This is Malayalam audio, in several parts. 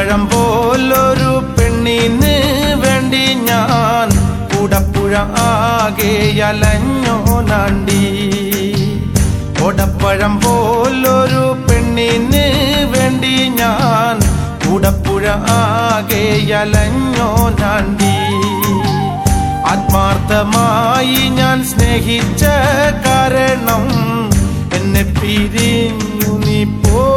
പഴം പോലൊരു പെണ്ണിന് വേണ്ടി ഞാൻ കൂടപ്പുഴ ആകെ അലഞ്ഞോ നാണ്ടി. ഓടപ്പഴം പോലൊരു പെണ്ണിന് വേണ്ടി ഞാൻ കൂടപ്പുഴ ആകെ അലഞ്ഞോ നാണ്ടി. ആത്മാർത്ഥമായി ഞാൻ സ്നേഹിച്ച കാരണം എന്നെ പിരിഞ്ഞു നീ പോ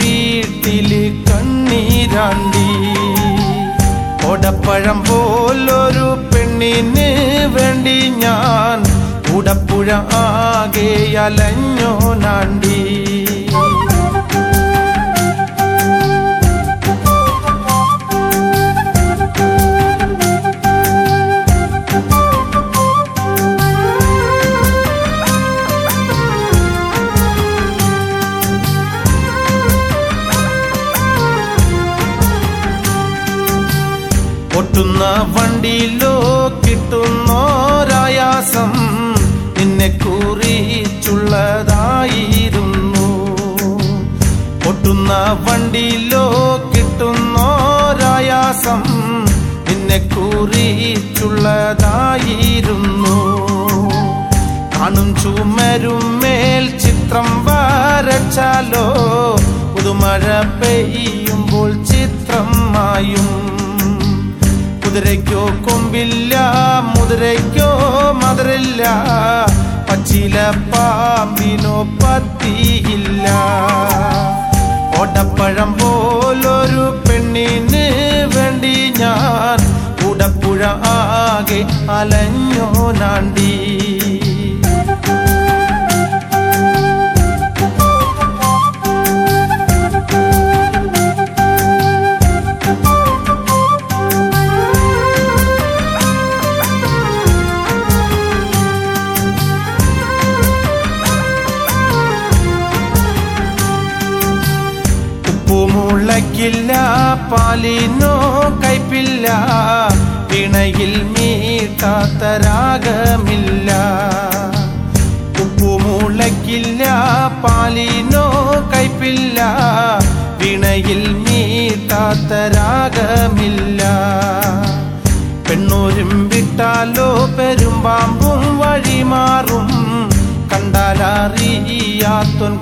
വീട്ടിൽ കണ്ണീരാണ്ടി. ഓടപ്പഴം പോലൊരു പെണ്ണിന് വേണ്ടി ഞാൻ കൂടപ്പുഴ ആകെ അലഞ്ഞോ നാണ്ടി ഒട്ടുന്ന വണ്ടിയിലോ കിട്ടുന്നോരായാസം നിന്നെ കുറിച്ചുള്ളതായിരുന്നു. ഓട്ടുന്ന വണ്ടിയിലോ കിട്ടുന്നോരായാസം നിന്നെ കുറിച്ചുള്ളതായിരുന്നു. കാണും ചുമരും മേൽ ചിത്രം വരച്ചാലോ പുതുമഴ പെയ്യുമ്പോൾ ചിത്രം മായും. കുതിരയ്ക്കോ കൊമ്പില്ല മുതിരയ്ക്കോ മധുരില്ല. പച്ചില പാമ്പിനോ പത്തിയില്ല. ഓട്ടപ്പഴം പോലൊരു പെണ്ണിന് വേണ്ടി ഞാൻ കൂടപ്പുഴ ആകെ അലഞ്ഞോ നാണ്ടി. ഉപ്പുമുളക്കില്ല പാലിനോ കയ്പില്ല പിണയിൽ മീട്ടാത്ത രാഗമില്ല. ഉപ്പുമുളക്കില്ല പാലിനോ കയ്പില്ല പിണയിൽ മീട്ടാത്ത രാഗമില്ല. പെണ്ണൂരും വിട്ടാലോ പെരുമ്പാമ്പും വഴിമാറും കണ്ടാലറിയാത്തോൻ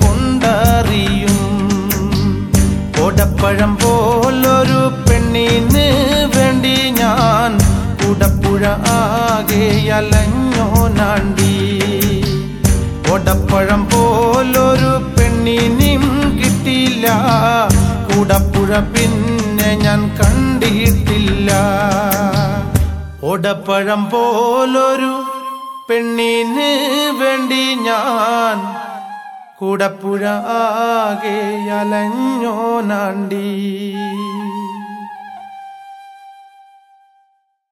ഓടപ്പഴം പോലൊരു പെണ്ണിന് വേണ്ടി ഞാൻ ഉടപ്പുഴ ആകെ അലഞ്ഞോ നാണ്ടി. ഒടപ്പഴം പോലൊരു പെണ്ണിനും കിട്ടിയില്ല. കൂടപ്പുഴ പിന്നെ ഞാൻ കണ്ടിട്ടില്ല. ഒടപ്പഴം പോലൊരു പെണ്ണിന് വേണ്ടി ഞാൻ കൂടപ്പുഴ ആകെ അലഞ്ഞോ നാണ്ടി.